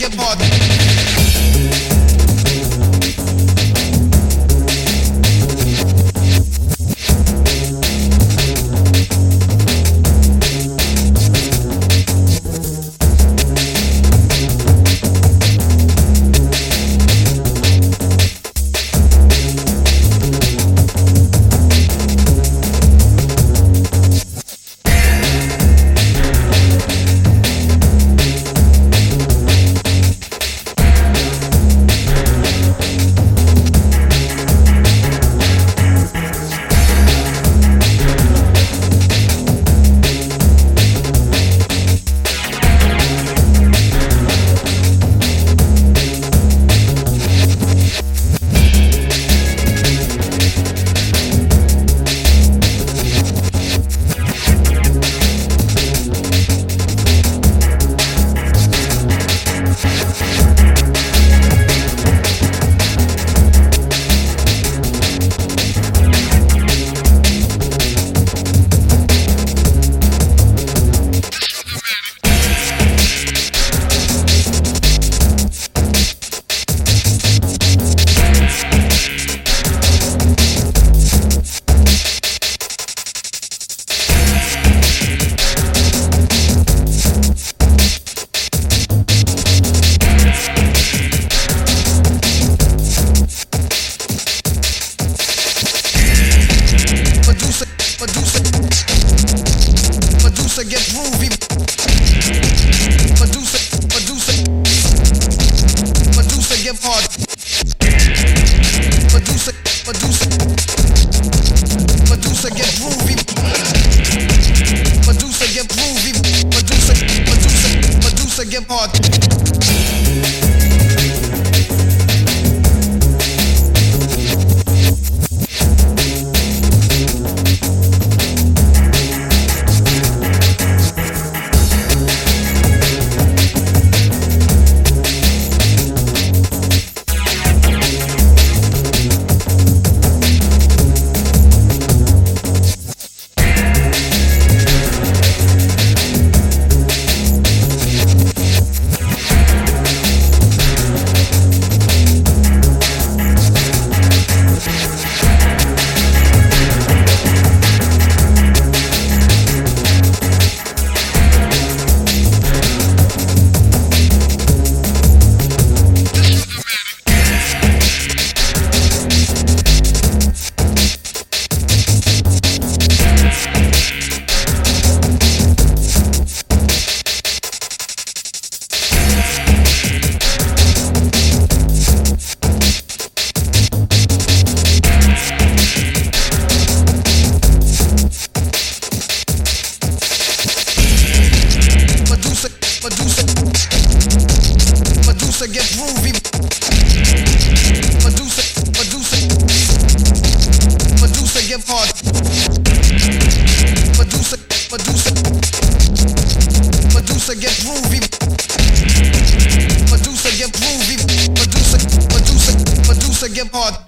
get bored. your.